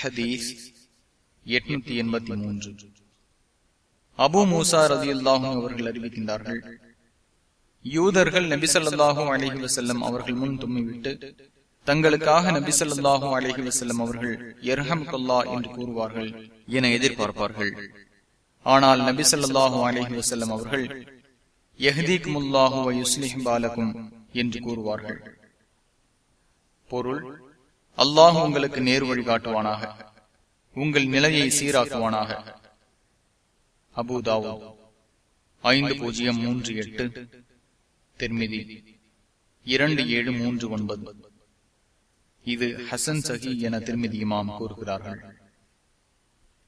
ஹதீஸ் எட்நூத்தி எண்பத்தி மூன்று. அபு மூசா ரதி அல்லாஹும் அவர்கள் அறிவிக்கின்றார்கள் யூதர்கள் நபிசல்லாஹும் அழகி வசல்லம் அவர்கள் முன் தும்மிவிட்டு தங்களுக்காக நபிசல்லாஹும் அழகி வசல்லம் அவர்கள் எர்ஹம் கொல்லா என்று கூறுவார்கள் என எதிர்பார்ப்பார்கள். ஆனால் நபிசல்லாஹும் அழகி வசல்லம் அவர்கள் எஹதீக் முல்லாஹு யுஸ்லிஹ் பாலகும் என்று கூறுவார்கள். பொருள் அல்லாஹ் உங்களுக்கு நேர் வழி காட்டுவானாக. உங்கள் நிலையை சீராக்குவானாக. அபுதாவோ ஐந்து பூஜ்ஜியம் மூன்று எட்டு. தெர்மிதி. இரண்டு ஏழு மூன்று ஒன்பது. இது ஹசன் சஹி என திருமதி இமாம் கூறுகிறார்கள்.